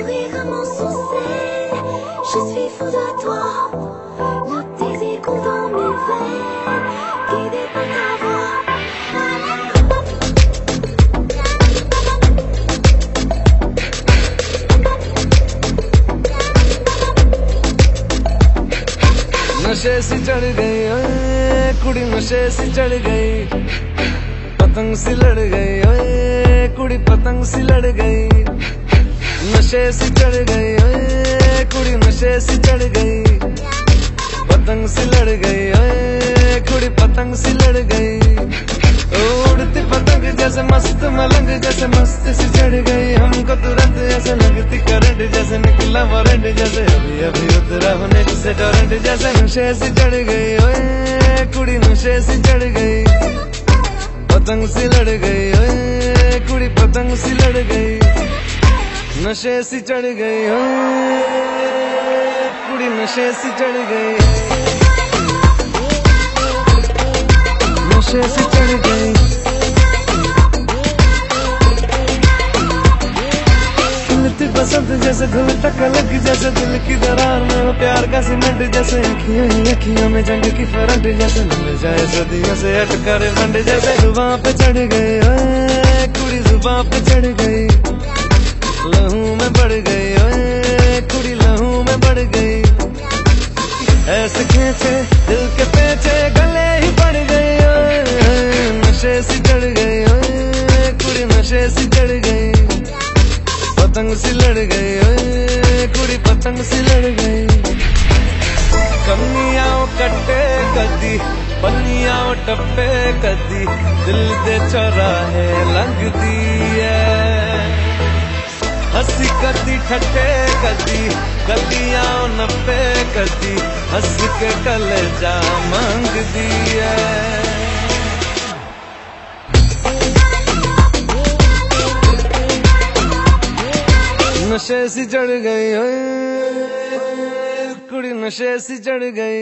Je suis fou de toi, le désir coule dans mes veines, guidé par ta voix. नशे से चढ़ गई ओए कुड़ी नशे से चढ़ गई पतंग से लड़ गई ओए कुड़ी पतंग से लड़ गई नशे सी चढ़ गई, ओए, कुड़ी नशे से चढ़ गई। पतंग सी लड़ गई, ओए, कुड़ी पतंग सी लड़ गई। उड़ती पतंग जैसे मस्त, मलंग जैसे मस्त सी चढ़ गई। हमको तुरंत ऐसे लगती करंट जैसे निकला वारंट जैसे। अभी अभी उतरा होने से टोरेंट जैसे नशे से चढ़ गई, ओए, कुड़ी नशे से चढ़ गई। पतंग सी लड़ गई, ओए, कुड़ी पतंग सी लड़ गई। नशे सी चढ़ गई ओए कुड़ी नशे सी चढ़ गई नशे सी चढ़ गई बसंत जैसे धुलता कलक जैसे दिल की दरार में हो, प्यार का सीमेंट जैसे अखियों ही, अखियों में जंग की फरंट जैसे मिल जाए सदियों से अटका रे फंड जैसे जुबां पे चढ़ गई ओए कुड़ी जुबां पे चढ़ गई लहू में बढ़ गई ओए, कुड़ी लहू में बढ़ गई ऐसे खेचे, दिल के पेचे गले ही पड़ गई ओए, नशे से चढ़ गई ओए, कुड़ी नशे से चढ़ गई पतंग से लड़ गई ओए, कुड़ी पतंग से लड़ गई कमियाओं कटे कदी, पन्नियाओं टप्पे कदी, दिल दे चौराहे लग दी ਹੱਸੀ ਕਦੀ ਠੱਟੇ ਕਦੀ ਗਲੀਆਂ ਨੱਪੇ ਕਦੀ ਹੱਸ ਕੇ ਕਲੇਜਾ ਮੰਗਦੀ ਐ नशे सी चढ़ गई ओए कुड़ी नशे सी चढ़ गई